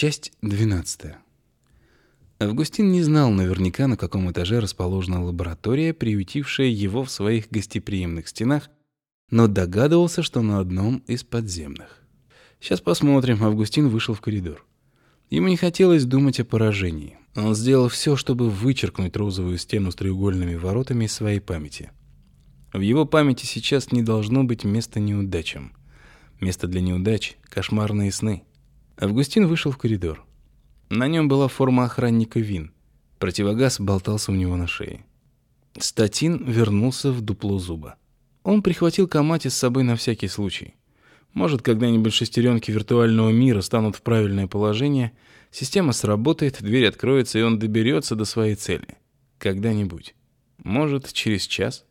Часть 12. Августин не знал наверняка, на каком этаже расположена лаборатория, приютившая его в своих гостеприимных стенах, но догадывался, что на одном из подземных. Сейчас посмотрим. Августин вышел в коридор. Ему не хотелось думать о поражении. Он сделал все, чтобы вычеркнуть розовую стену с треугольными воротами из своей памяти. В его памяти сейчас не должно быть места неудачам. Место для неудач — кошмарные сны. Августин вышел в коридор. На нем была форма охранника ВИН. Противогаз болтался у него на шее. Статин вернулся в дупло зуба. Он прихватил Камати с собой на всякий случай. Может, когда-нибудь шестеренки виртуального мира станут в правильное положение, система сработает, дверь откроется, и он доберется до своей цели. Когда-нибудь. Может, через час.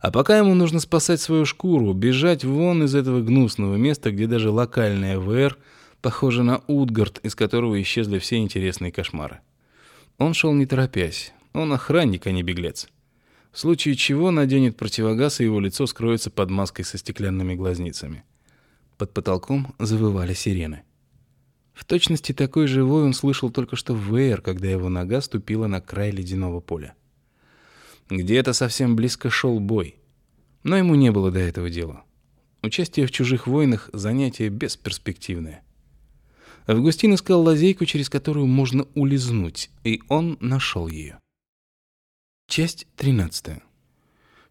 А пока ему нужно спасать свою шкуру, бежать вон из этого гнусного места, где даже локальная ВР — похоже на Утгард, из которого исчезли все интересные кошмары. Он шел не торопясь. Он охранник, а не беглец. В случае чего наденет противогаз, и его лицо скроется под маской со стеклянными глазницами. Под потолком завывали сирены. В точности такой же вой он слышал только что в ВР, когда его нога ступила на край ледяного поля. Где-то совсем близко шел бой. Но ему не было до этого дела. Участие в чужих войнах — занятие бесперспективное. Августин искал лазейку, через которую можно улизнуть, и он нашел ее. Часть 13.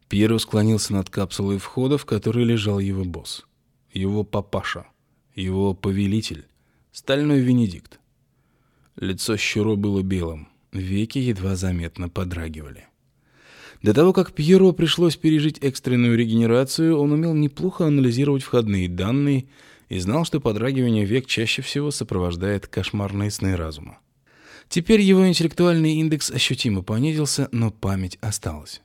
Пьеро склонился над капсулой входа, в которой лежал его босс. Его папаша. Его повелитель. Стальной Венедикт. Лицо Щуро было белым. Веки едва заметно подрагивали. До того, как Пьеро пришлось пережить экстренную регенерацию, он умел неплохо анализировать входные данные и знал, что подрагивание век чаще всего сопровождает кошмарные сны разума. Теперь его интеллектуальный индекс ощутимо понизился, но память осталась.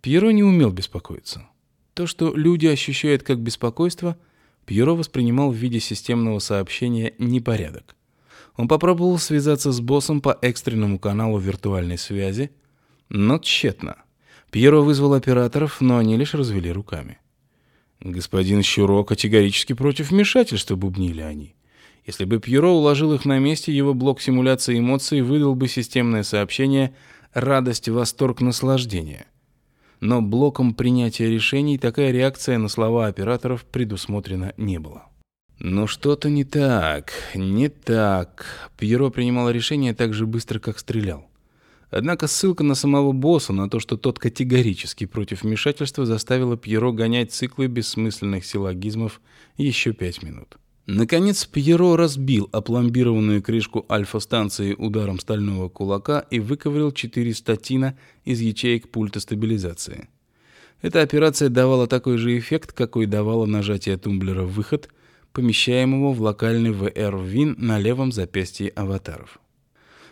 Пьеро не умел беспокоиться. То, что люди ощущают как беспокойство, Пьеро воспринимал в виде системного сообщения «непорядок». Он попробовал связаться с боссом по экстренному каналу виртуальной связи, но тщетно. Пьеро вызвал операторов, но они лишь развели руками. Господин Щуро категорически против вмешательства, бубнили они. Если бы Пьеро уложил их на месте, его блок симуляции эмоций выдал бы системное сообщение «радость, восторг, наслаждение». Но блоком принятия решений такая реакция на слова операторов предусмотрена не была. Но что-то не так, не так. Пьеро принимал решение так же быстро, как стрелял. Однако ссылка на самого босса, на то, что тот категорически против вмешательства, заставила Пьеро гонять циклы бессмысленных силлогизмов еще пять минут. Наконец Пьеро разбил опломбированную крышку альфа-станции ударом стального кулака и выковырял четыре статина из ячеек пульта стабилизации. Эта операция давала такой же эффект, какой давало нажатие тумблера «Выход», помещаемого в локальный VR-ВИН на левом запястье аватаров.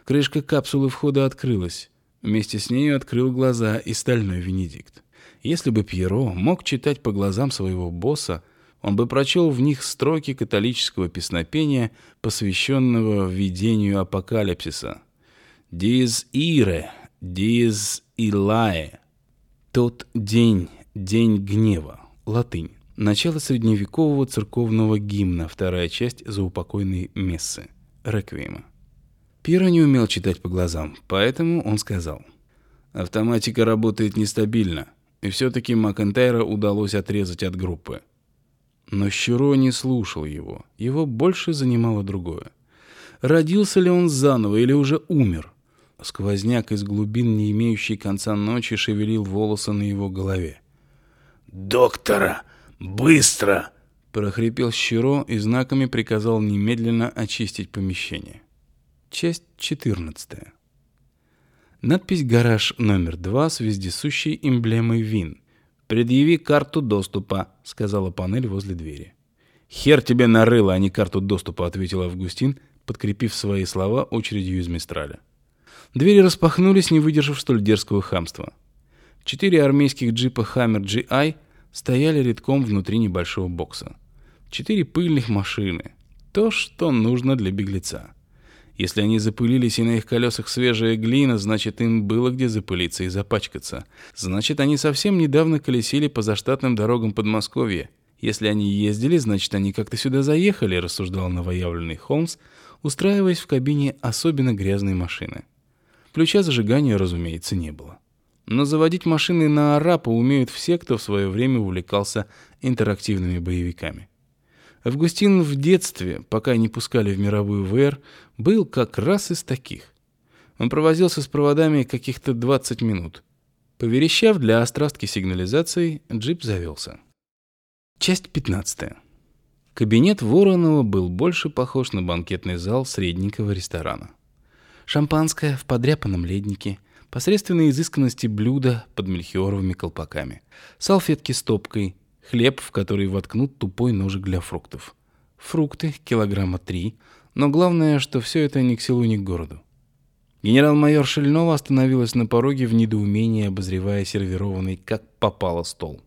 Крышка капсулы входа открылась. Вместе с нею открыл глаза и стальной Венедикт. Если бы Пьеро мог читать по глазам своего босса, он бы прочел в них строки католического песнопения, посвященного введению апокалипсиса. «Диз ире, диз илае». «Тот день, день гнева». Латынь. Начало средневекового церковного гимна, вторая часть заупокойной мессы. Реквиема. Пиро не умел читать по глазам, поэтому он сказал. «Автоматика работает нестабильно, и все-таки Макентайра удалось отрезать от группы». Но Щуро не слушал его, его больше занимало другое. Родился ли он заново или уже умер? Сквозняк из глубин, не имеющий конца ночи, шевелил волосы на его голове. «Доктора! Быстро!» прохрипел Щуро и знаками приказал немедленно очистить помещение. Часть 14. Надпись «Гараж номер 2» с вездесущей эмблемой ВИН. «Предъяви карту доступа», — сказала панель возле двери. «Хер тебе нарыло, а не карту доступа», — ответил Августин, подкрепив свои слова очередью из Мистраля. Двери распахнулись, не выдержав столь дерзкого хамства. Четыре армейских джипа Hammer GI стояли редком внутри небольшого бокса. Четыре пыльных машины. То, что нужно для беглеца. Если они запылились и на их колесах свежая глина, значит, им было где запылиться и запачкаться. Значит, они совсем недавно колесили по заштатным дорогам Подмосковья. Если они ездили, значит, они как-то сюда заехали, рассуждал новоявленный Холмс, устраиваясь в кабине особенно грязной машины. Ключа зажигания, разумеется, не было. Но заводить машины на Арапа умеют все, кто в свое время увлекался интерактивными боевиками. Августин в детстве, пока не пускали в мировую ВР, был как раз из таких. Он провозился с проводами каких-то 20 минут. Поверещав для острастки сигнализации, джип завелся. Часть 15. Кабинет Воронова был больше похож на банкетный зал средненького ресторана. Шампанское в подряпанном леднике, посредственной изысканности блюда под мельхиоровыми колпаками, салфетки с топкой, хлеб, в который воткнут тупой ножик для фруктов. Фрукты килограмма три, но главное, что все это ни к селу, ни к городу. Генерал-майор Шельнова остановилась на пороге в недоумении, обозревая сервированный как попало стол.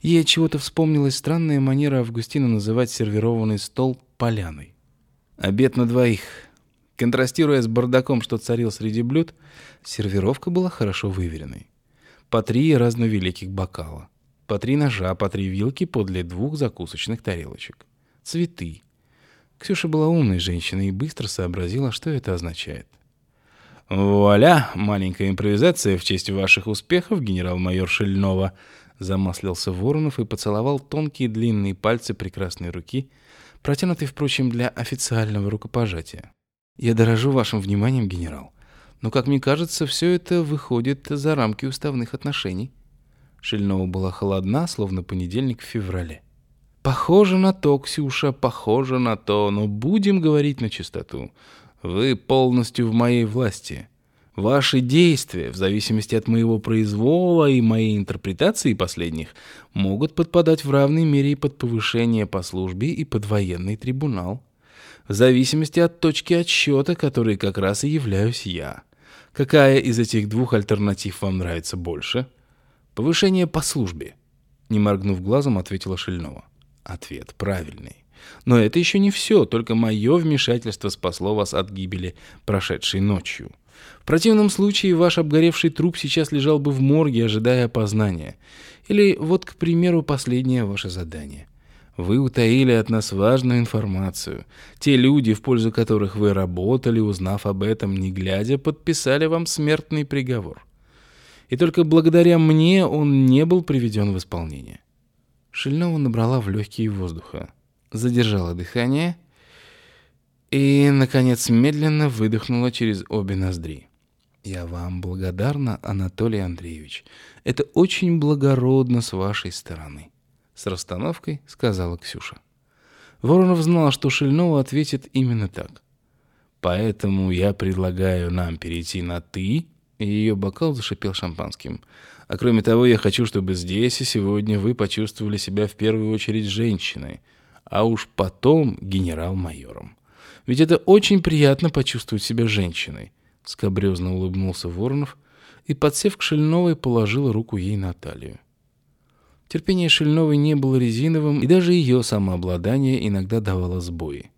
Ей от чего-то вспомнилась странная манера Августина называть сервированный стол поляной. Обед на двоих. Контрастируя с бардаком, что царил среди блюд, сервировка была хорошо выверенной. По три разновеликих бокала. По три ножа, по три вилки подле двух закусочных тарелочек. Цветы. Ксюша была умной женщиной и быстро сообразила, что это означает. «Вуаля! Маленькая импровизация в честь ваших успехов, генерал-майор Шельнова!» Замаслился Воронов и поцеловал тонкие длинные пальцы прекрасной руки, протянутые, впрочем, для официального рукопожатия. «Я дорожу вашим вниманием, генерал. Но, как мне кажется, все это выходит за рамки уставных отношений». Шельнова была холодна, словно понедельник в феврале. «Похоже на то, Ксюша, похоже на то, но будем говорить на чистоту. Вы полностью в моей власти. Ваши действия, в зависимости от моего произвола и моей интерпретации последних, могут подпадать в равной мере и под повышение по службе, и под военный трибунал. В зависимости от точки отсчета, которой как раз и являюсь я. Какая из этих двух альтернатив вам нравится больше?» Повышение по службе. Не моргнув глазом, ответила Шельнова. Ответ правильный. Но это еще не все, только мое вмешательство спасло вас от гибели, прошедшей ночью. В противном случае ваш обгоревший труп сейчас лежал бы в морге, ожидая опознания. Или вот, к примеру, последнее ваше задание. Вы утаили от нас важную информацию. Те люди, в пользу которых вы работали, узнав об этом, не глядя, подписали вам смертный приговор и только благодаря мне он не был приведен в исполнение. Шильнова набрала в легкие воздуха, задержала дыхание и, наконец, медленно выдохнула через обе ноздри. «Я вам благодарна, Анатолий Андреевич. Это очень благородно с вашей стороны», — с расстановкой сказала Ксюша. Воронов знал, что Шильнова ответит именно так. «Поэтому я предлагаю нам перейти на «ты» и ее бокал зашипел шампанским. А кроме того, я хочу, чтобы здесь и сегодня вы почувствовали себя в первую очередь женщиной, а уж потом генерал-майором. Ведь это очень приятно почувствовать себя женщиной. Скобрезно улыбнулся Воронов и, подсев к Шельновой, положил руку ей на талию. Терпение Шельновой не было резиновым, и даже ее самообладание иногда давало сбои.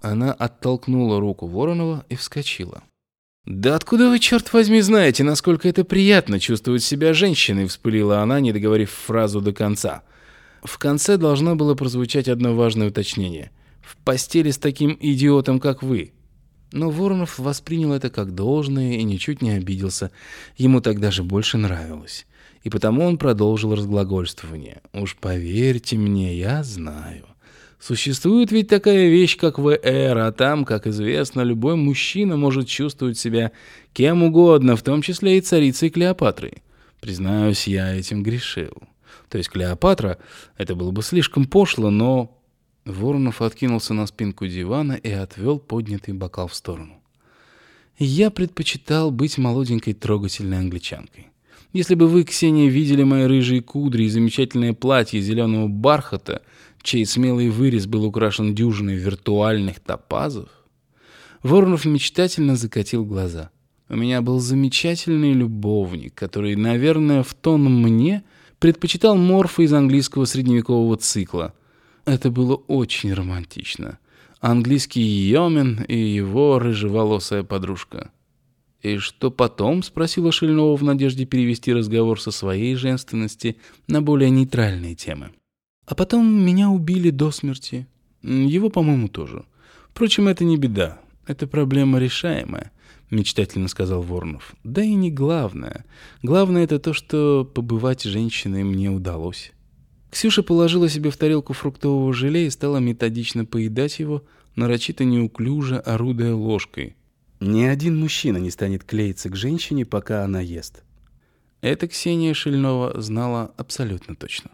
Она оттолкнула руку Воронова и вскочила. «Да откуда вы, черт возьми, знаете, насколько это приятно чувствовать себя женщиной?» — вспылила она, не договорив фразу до конца. В конце должно было прозвучать одно важное уточнение. «В постели с таким идиотом, как вы». Но Воронов воспринял это как должное и ничуть не обиделся. Ему так даже больше нравилось. И потому он продолжил разглагольствование. «Уж поверьте мне, я знаю». Существует ведь такая вещь, как ВР, а там, как известно, любой мужчина может чувствовать себя кем угодно, в том числе и царицей Клеопатрой. Признаюсь, я этим грешил. То есть Клеопатра, это было бы слишком пошло, но... Воронов откинулся на спинку дивана и отвел поднятый бокал в сторону. Я предпочитал быть молоденькой трогательной англичанкой. Если бы вы, Ксения, видели мои рыжие кудри и замечательное платье зеленого бархата, чей смелый вырез был украшен дюжиной виртуальных топазов, Воронов мечтательно закатил глаза. У меня был замечательный любовник, который, наверное, в тон мне предпочитал морфа из английского средневекового цикла. Это было очень романтично. Английский Йомен и его рыжеволосая подружка. «И что потом?» — спросила Шильнова в надежде перевести разговор со своей женственности на более нейтральные темы. А потом меня убили до смерти. Его, по-моему, тоже. Впрочем, это не беда. Это проблема решаемая, мечтательно сказал Воронов. Да и не главное. Главное это то, что побывать женщиной мне удалось. Ксюша положила себе в тарелку фруктового желе и стала методично поедать его, нарочито неуклюже орудуя ложкой. Ни один мужчина не станет клеиться к женщине, пока она ест. Это Ксения Шильнова знала абсолютно точно.